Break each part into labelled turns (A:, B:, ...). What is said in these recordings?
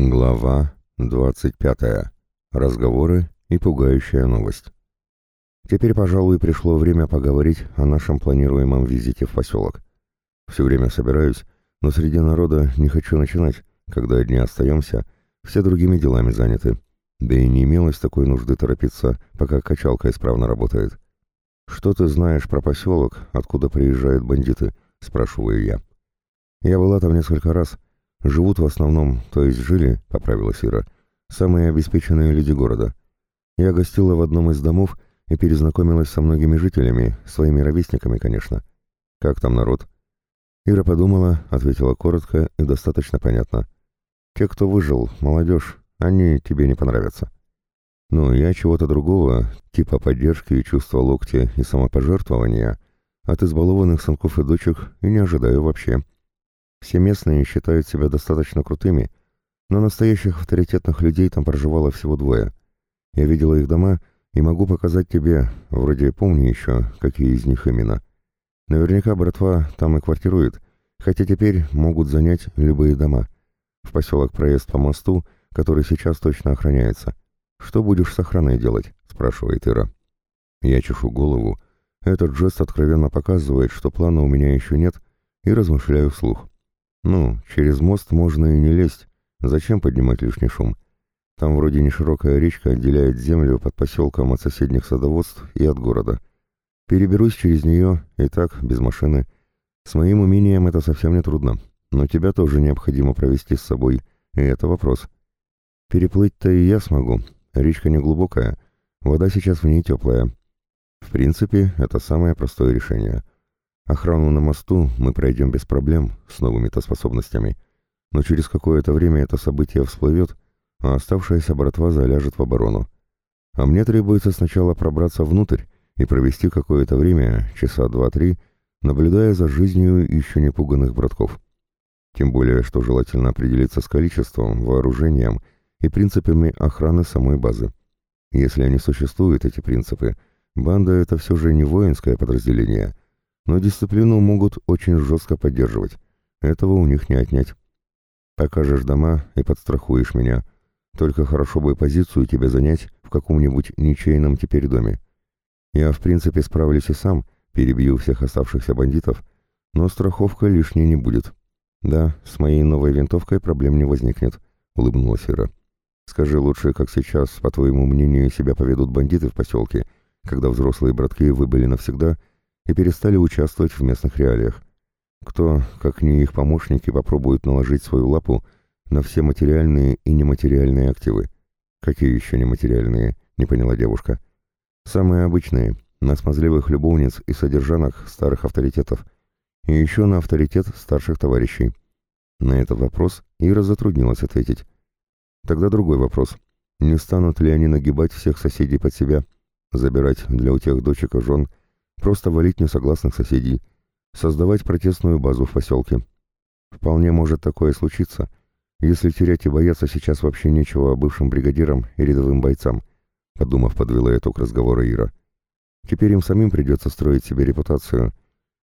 A: Глава 25. Разговоры и пугающая новость. Теперь, пожалуй, пришло время поговорить о нашем планируемом визите в поселок. Все время собираюсь, но среди народа не хочу начинать, когда одни остаемся, все другими делами заняты. Да и не имелось такой нужды торопиться, пока качалка исправно работает. «Что ты знаешь про поселок, откуда приезжают бандиты?» – спрашиваю я. Я была там несколько раз – Живут в основном, то есть жили, поправилась Ира, самые обеспеченные люди города. Я гостила в одном из домов и перезнакомилась со многими жителями, своими ровесниками, конечно. Как там народ? Ира подумала, ответила коротко и достаточно понятно. Те, кто выжил, молодежь, они тебе не понравятся. Ну, я чего-то другого, типа поддержки и чувства локтя и самопожертвования, от избалованных сынков и дочек и не ожидаю вообще. Все местные считают себя достаточно крутыми, но настоящих авторитетных людей там проживало всего двое. Я видела их дома и могу показать тебе, вроде помни еще, какие из них именно. Наверняка братва там и квартирует, хотя теперь могут занять любые дома. В поселок проезд по мосту, который сейчас точно охраняется. Что будешь с охраной делать? спрашивает Ира. Я чешу голову. Этот жест откровенно показывает, что плана у меня еще нет, и размышляю вслух. Ну, через мост можно и не лезть. Зачем поднимать лишний шум? Там вроде не широкая речка отделяет землю под поселком от соседних садоводств и от города. Переберусь через нее, и так, без машины. С моим умением это совсем не трудно. Но тебя тоже необходимо провести с собой, и это вопрос. Переплыть-то и я смогу. Речка не глубокая, вода сейчас в ней теплая. В принципе, это самое простое решение — Охрану на мосту мы пройдем без проблем, с новыми-то способностями. Но через какое-то время это событие всплывет, а оставшаяся братва заляжет в оборону. А мне требуется сначала пробраться внутрь и провести какое-то время, часа два-три, наблюдая за жизнью еще не пуганных братков. Тем более, что желательно определиться с количеством, вооружением и принципами охраны самой базы. Если они существуют, эти принципы, банда — это все же не воинское подразделение — но дисциплину могут очень жестко поддерживать. Этого у них не отнять. Покажешь дома и подстрахуешь меня. Только хорошо бы позицию тебе занять в каком-нибудь ничейном теперь доме. Я, в принципе, справлюсь и сам, перебью всех оставшихся бандитов, но страховка лишней не будет. Да, с моей новой винтовкой проблем не возникнет, улыбнулась Ира. Скажи лучше, как сейчас, по твоему мнению, себя поведут бандиты в поселке, когда взрослые братки выбыли навсегда и перестали участвовать в местных реалиях. Кто, как не их помощники, попробует наложить свою лапу на все материальные и нематериальные активы? Какие еще нематериальные? Не поняла девушка. Самые обычные, на смазливых любовниц и содержанок старых авторитетов, и еще на авторитет старших товарищей. На этот вопрос Ира затруднилась ответить. Тогда другой вопрос. Не станут ли они нагибать всех соседей под себя, забирать для утех дочек и жен, Просто валить несогласных соседей, создавать протестную базу в поселке. Вполне может такое случиться, если терять и бояться сейчас вообще нечего бывшим бригадирам и рядовым бойцам, подумав, подвела итог разговора Ира. Теперь им самим придется строить себе репутацию,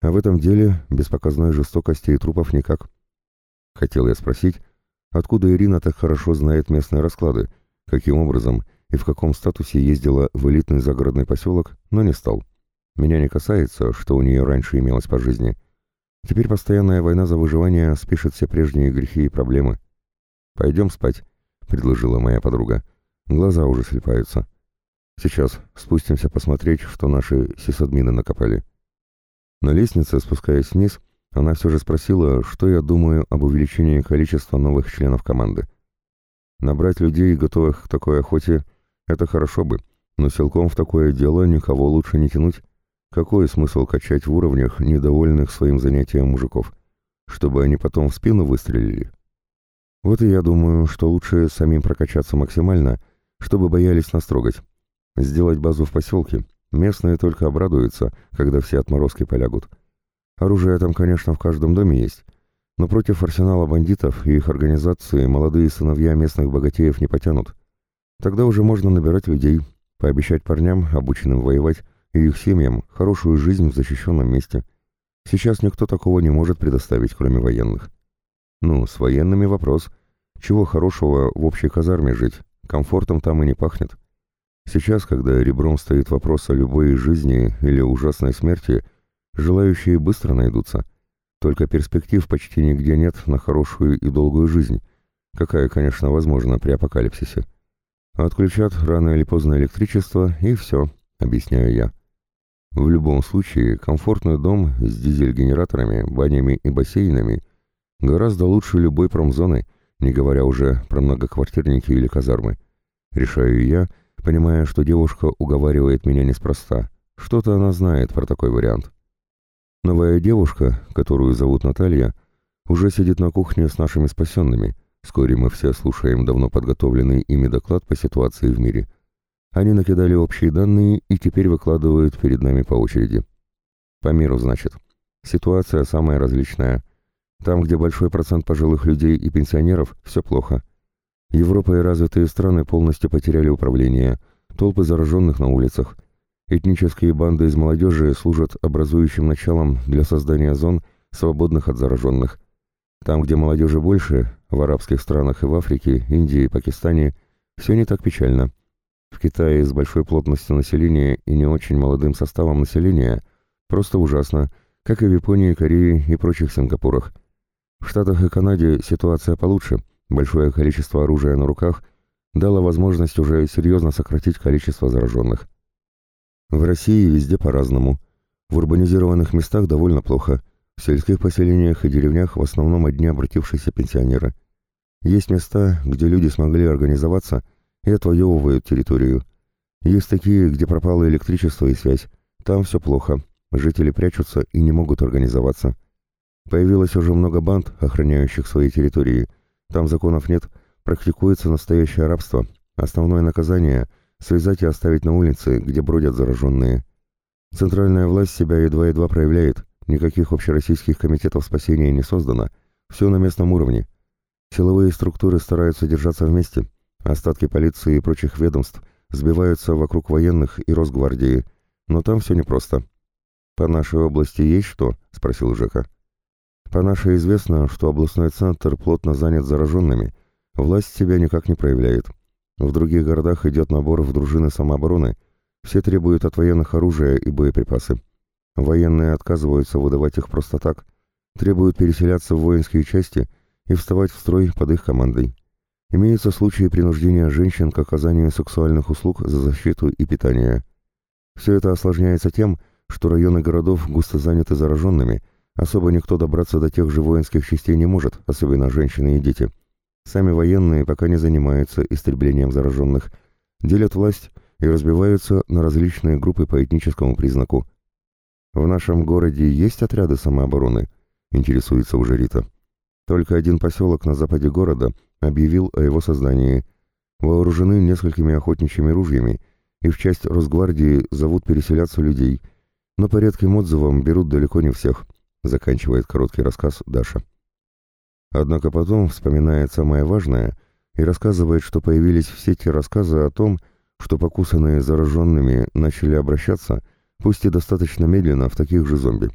A: а в этом деле без показной жестокости и трупов никак. Хотел я спросить, откуда Ирина так хорошо знает местные расклады, каким образом и в каком статусе ездила в элитный загородный поселок, но не стал. Меня не касается, что у нее раньше имелось по жизни. Теперь постоянная война за выживание спишет все прежние грехи и проблемы. «Пойдем спать», — предложила моя подруга. Глаза уже слепаются. «Сейчас спустимся посмотреть, что наши сисадмины накопали». На лестнице, спускаясь вниз, она все же спросила, что я думаю об увеличении количества новых членов команды. Набрать людей, готовых к такой охоте, это хорошо бы, но силком в такое дело никого лучше не тянуть. Какой смысл качать в уровнях недовольных своим занятием мужиков? Чтобы они потом в спину выстрелили? Вот и я думаю, что лучше самим прокачаться максимально, чтобы боялись нас трогать. Сделать базу в поселке. Местные только обрадуются, когда все отморозки полягут. Оружие там, конечно, в каждом доме есть, но против арсенала бандитов и их организации молодые сыновья местных богатеев не потянут. Тогда уже можно набирать людей, пообещать парням, обученным воевать, и их семьям хорошую жизнь в защищенном месте. Сейчас никто такого не может предоставить, кроме военных. Ну, с военными вопрос. Чего хорошего в общей казарме жить, комфортом там и не пахнет. Сейчас, когда ребром стоит вопрос о любой жизни или ужасной смерти, желающие быстро найдутся. Только перспектив почти нигде нет на хорошую и долгую жизнь, какая, конечно, возможна при апокалипсисе. Отключат рано или поздно электричество, и все, объясняю я. В любом случае, комфортный дом с дизель-генераторами, банями и бассейнами гораздо лучше любой промзоны, не говоря уже про многоквартирники или казармы. Решаю я, понимая, что девушка уговаривает меня неспроста. Что-то она знает про такой вариант. Новая девушка, которую зовут Наталья, уже сидит на кухне с нашими спасенными – Вскоре мы все слушаем давно подготовленный ими доклад по ситуации в мире. Они накидали общие данные и теперь выкладывают перед нами по очереди. По миру, значит. Ситуация самая различная. Там, где большой процент пожилых людей и пенсионеров, все плохо. Европа и развитые страны полностью потеряли управление, толпы зараженных на улицах. Этнические банды из молодежи служат образующим началом для создания зон, свободных от зараженных. Там, где молодежи больше, в арабских странах и в Африке, Индии и Пакистане, все не так печально. В Китае с большой плотностью населения и не очень молодым составом населения просто ужасно, как и в Японии, Корее и прочих Сингапурах. В Штатах и Канаде ситуация получше, большое количество оружия на руках дало возможность уже серьезно сократить количество зараженных. В России везде по-разному. В урбанизированных местах довольно плохо – в сельских поселениях и деревнях в основном одни обратившиеся пенсионеры. Есть места, где люди смогли организоваться и отвоевывают территорию. Есть такие, где пропало электричество и связь. Там все плохо, жители прячутся и не могут организоваться. Появилось уже много банд, охраняющих свои территории. Там законов нет, практикуется настоящее рабство. Основное наказание – связать и оставить на улице, где бродят зараженные. Центральная власть себя едва-едва проявляет, Никаких общероссийских комитетов спасения не создано, все на местном уровне. Силовые структуры стараются держаться вместе, остатки полиции и прочих ведомств сбиваются вокруг военных и Росгвардии, но там все непросто. «По нашей области есть что?» — спросил Жека. «По нашей известно, что областной центр плотно занят зараженными, власть себя никак не проявляет. В других городах идет набор в дружины самообороны, все требуют от военных оружия и боеприпасы. Военные отказываются выдавать их просто так, требуют переселяться в воинские части и вставать в строй под их командой. Имеются случаи принуждения женщин к оказанию сексуальных услуг за защиту и питание. Все это осложняется тем, что районы городов густо заняты зараженными, особо никто добраться до тех же воинских частей не может, особенно женщины и дети. Сами военные пока не занимаются истреблением зараженных, делят власть и разбиваются на различные группы по этническому признаку – «В нашем городе есть отряды самообороны?» — интересуется уже Рита. «Только один поселок на западе города объявил о его создании. Вооружены несколькими охотничьими ружьями, и в часть Росгвардии зовут переселяться людей, но по редким отзывам берут далеко не всех», — заканчивает короткий рассказ Даша. Однако потом вспоминает самое важное и рассказывает, что появились все те рассказы о том, что покусанные зараженными начали обращаться — пусть и достаточно медленно, в таких же зомби.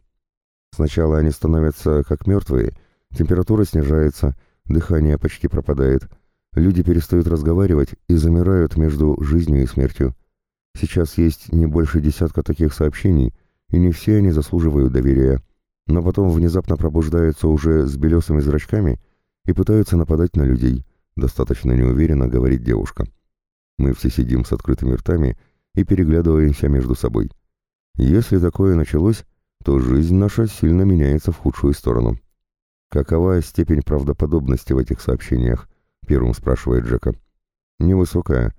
A: Сначала они становятся как мертвые, температура снижается, дыхание почти пропадает, люди перестают разговаривать и замирают между жизнью и смертью. Сейчас есть не больше десятка таких сообщений, и не все они заслуживают доверия, но потом внезапно пробуждаются уже с белесыми зрачками и пытаются нападать на людей, достаточно неуверенно говорит девушка. Мы все сидим с открытыми ртами и переглядываемся между собой. Если такое началось, то жизнь наша сильно меняется в худшую сторону. Какова степень правдоподобности в этих сообщениях? Первым спрашивает Джека. Невысокая.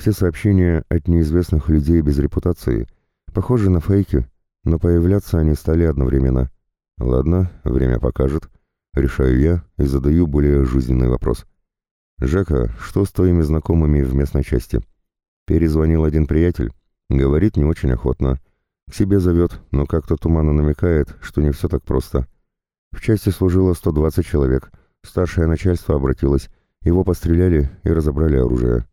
A: Все сообщения от неизвестных людей без репутации. Похожи на фейки, но появляться они стали одновременно. Ладно, время покажет. Решаю я и задаю более жизненный вопрос. «Жека, что с твоими знакомыми в местной части?» Перезвонил один приятель. Говорит не очень охотно. К себе зовет, но как-то туманно намекает, что не все так просто. В части служило 120 человек. Старшее начальство обратилось, его постреляли и разобрали оружие.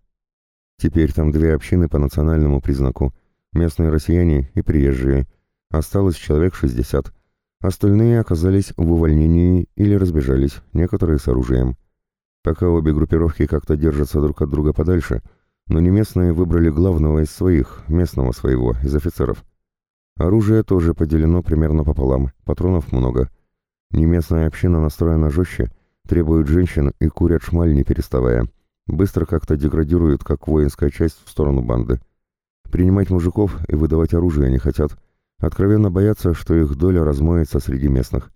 A: Теперь там две общины по национальному признаку. Местные россияне и приезжие. Осталось человек 60. Остальные оказались в увольнении или разбежались, некоторые с оружием. Пока обе группировки как-то держатся друг от друга подальше, но не местные выбрали главного из своих, местного своего, из офицеров. Оружие тоже поделено примерно пополам, патронов много. Неместная община настроена жестче, требует женщин и курят шмаль не переставая. Быстро как-то деградируют, как воинская часть в сторону банды. Принимать мужиков и выдавать оружие не хотят. Откровенно боятся, что их доля размоется среди местных.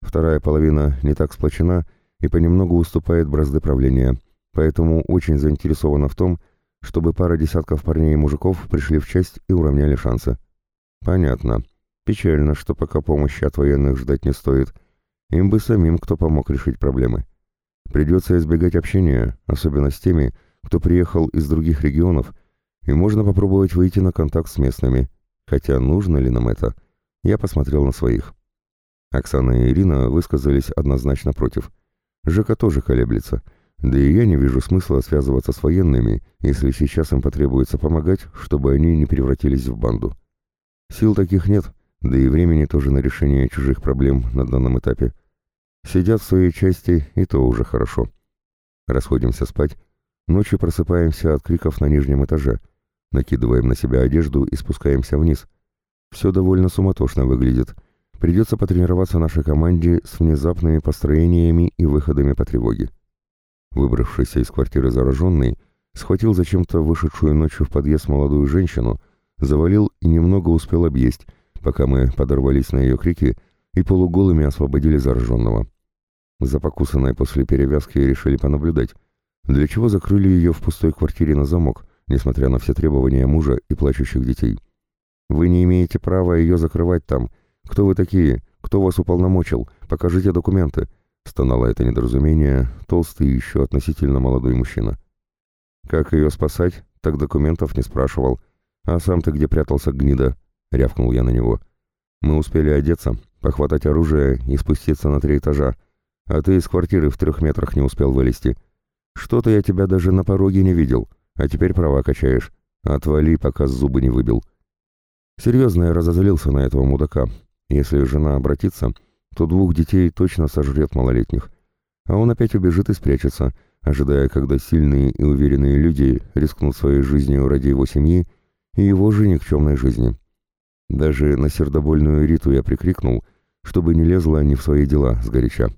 A: Вторая половина не так сплочена и понемногу уступает бразды правления, поэтому очень заинтересована в том, чтобы пара десятков парней и мужиков пришли в часть и уравняли шансы. Понятно. Печально, что пока помощи от военных ждать не стоит. Им бы самим кто помог решить проблемы. Придется избегать общения, особенно с теми, кто приехал из других регионов и можно попробовать выйти на контакт с местными. Хотя нужно ли нам это? Я посмотрел на своих. Оксана и Ирина высказались однозначно против. Жека тоже колеблется. Да и я не вижу смысла связываться с военными, если сейчас им потребуется помогать, чтобы они не превратились в банду. Сил таких нет, да и времени тоже на решение чужих проблем на данном этапе. Сидят в своей части, и то уже хорошо. Расходимся спать. Ночью просыпаемся от криков на нижнем этаже — Накидываем на себя одежду и спускаемся вниз. Все довольно суматошно выглядит. Придется потренироваться нашей команде с внезапными построениями и выходами по тревоге. Выбравшийся из квартиры зараженный, схватил зачем-то вышедшую ночью в подъезд молодую женщину, завалил и немного успел объесть, пока мы подорвались на ее крики и полуголыми освободили зараженного. За покусанной после перевязки решили понаблюдать, для чего закрыли ее в пустой квартире на замок, несмотря на все требования мужа и плачущих детей. «Вы не имеете права ее закрывать там. Кто вы такие? Кто вас уполномочил? Покажите документы», — стонало это недоразумение, толстый еще относительно молодой мужчина. «Как ее спасать? Так документов не спрашивал. А сам ты где прятался, гнида?» — рявкнул я на него. «Мы успели одеться, похватать оружие и спуститься на три этажа, а ты из квартиры в трех метрах не успел вылезти. Что-то я тебя даже на пороге не видел. А теперь права качаешь. Отвали, пока зубы не выбил. Серьезно я разозлился на этого мудака. Если жена обратится, то двух детей точно сожрет малолетних. А он опять убежит и спрячется, ожидая, когда сильные и уверенные люди рискнут своей жизнью ради его семьи и его же никчемной жизни. Даже на сердобольную Риту я прикрикнул, чтобы не лезла ни в свои дела сгоряча.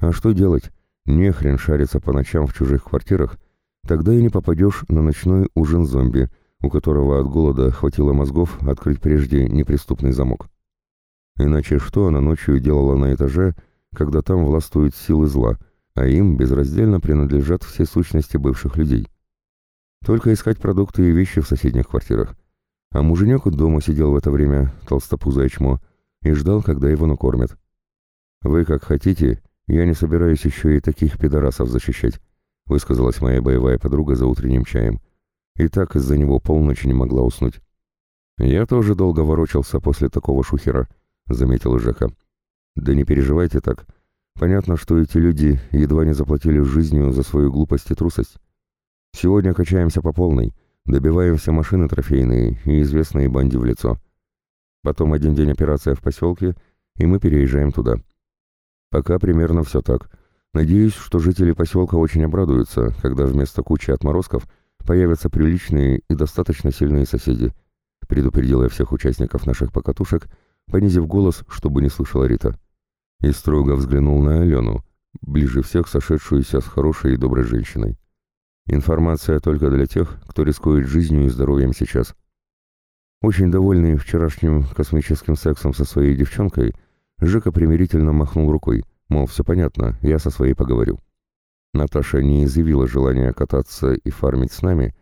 A: А что делать? Не хрен шариться по ночам в чужих квартирах, Тогда и не попадешь на ночной ужин зомби, у которого от голода хватило мозгов открыть прежде неприступный замок. Иначе что она ночью делала на этаже, когда там властвуют силы зла, а им безраздельно принадлежат все сущности бывших людей? Только искать продукты и вещи в соседних квартирах. А муженек дома сидел в это время, толстопузое чмо, и ждал, когда его накормят. Вы как хотите, я не собираюсь еще и таких пидорасов защищать высказалась моя боевая подруга за утренним чаем. И так из-за него полночи не могла уснуть. «Я тоже долго ворочался после такого шухера», — заметил Жека. «Да не переживайте так. Понятно, что эти люди едва не заплатили жизнью за свою глупость и трусость. Сегодня качаемся по полной, добиваем все машины трофейные и известные банде в лицо. Потом один день операция в поселке, и мы переезжаем туда. Пока примерно все так». Надеюсь, что жители поселка очень обрадуются, когда вместо кучи отморозков появятся приличные и достаточно сильные соседи, предупредила я всех участников наших покатушек, понизив голос, чтобы не слышала Рита. И строго взглянул на Алену, ближе всех сошедшуюся с хорошей и доброй женщиной. Информация только для тех, кто рискует жизнью и здоровьем сейчас. Очень довольный вчерашним космическим сексом со своей девчонкой, Жека примирительно махнул рукой, Мол, все понятно, я со своей поговорю. Наташа не изъявила желания кататься и фармить с нами.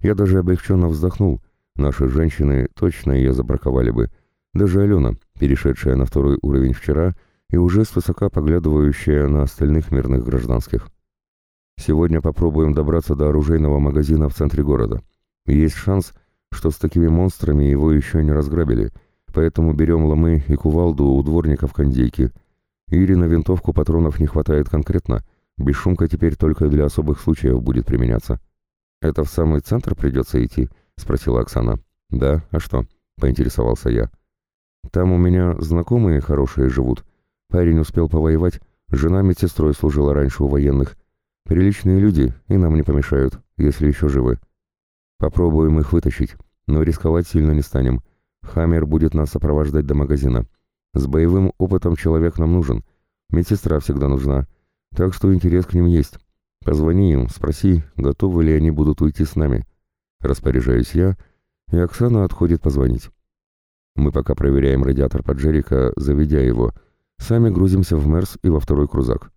A: Я даже облегченно вздохнул. Наши женщины точно ее забраковали бы. Даже Алена, перешедшая на второй уровень вчера и уже свысока поглядывающая на остальных мирных гражданских. Сегодня попробуем добраться до оружейного магазина в центре города. Есть шанс, что с такими монстрами его еще не разграбили, поэтому берем ломы и кувалду у дворников кондейки — или на винтовку патронов не хватает конкретно, бесшумка теперь только для особых случаев будет применяться. «Это в самый центр придется идти?» — спросила Оксана. «Да, а что?» — поинтересовался я. «Там у меня знакомые хорошие живут. Парень успел повоевать, жена медсестрой служила раньше у военных. Приличные люди и нам не помешают, если еще живы. Попробуем их вытащить, но рисковать сильно не станем. Хаммер будет нас сопровождать до магазина. С боевым опытом человек нам нужен. Медсестра всегда нужна. Так что интерес к ним есть. Позвони им, спроси, готовы ли они будут уйти с нами. Распоряжаюсь я, и Оксана отходит позвонить. Мы пока проверяем радиатор Поджерика, заведя его. Сами грузимся в Мерс и во второй крузак.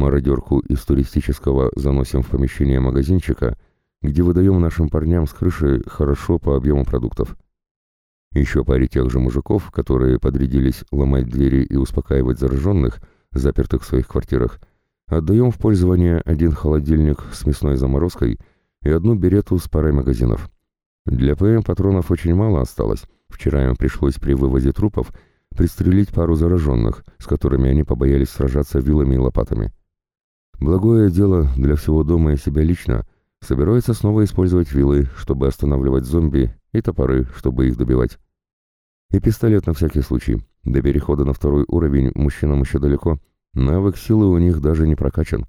A: Мародерку из туристического заносим в помещение магазинчика, где выдаем нашим парням с крыши хорошо по объему продуктов. Еще паре тех же мужиков, которые подрядились ломать двери и успокаивать зараженных, запертых в своих квартирах, отдаем в пользование один холодильник с мясной заморозкой и одну берету с парой магазинов. Для ПМ патронов очень мало осталось. Вчера им пришлось при вывозе трупов пристрелить пару зараженных, с которыми они побоялись сражаться вилами и лопатами. Благое дело для всего дома и себя лично. Собирается снова использовать вилы, чтобы останавливать зомби, и топоры, чтобы их добивать. И пистолет на всякий случай. До перехода на второй уровень мужчинам еще далеко. Навык силы у них даже не прокачан.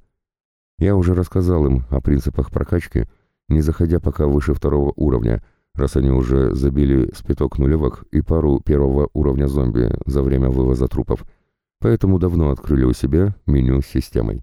A: Я уже рассказал им о принципах прокачки, не заходя пока выше второго уровня, раз они уже забили спиток нулевок и пару первого уровня зомби за время вывоза трупов, поэтому давно открыли у себя меню с системой.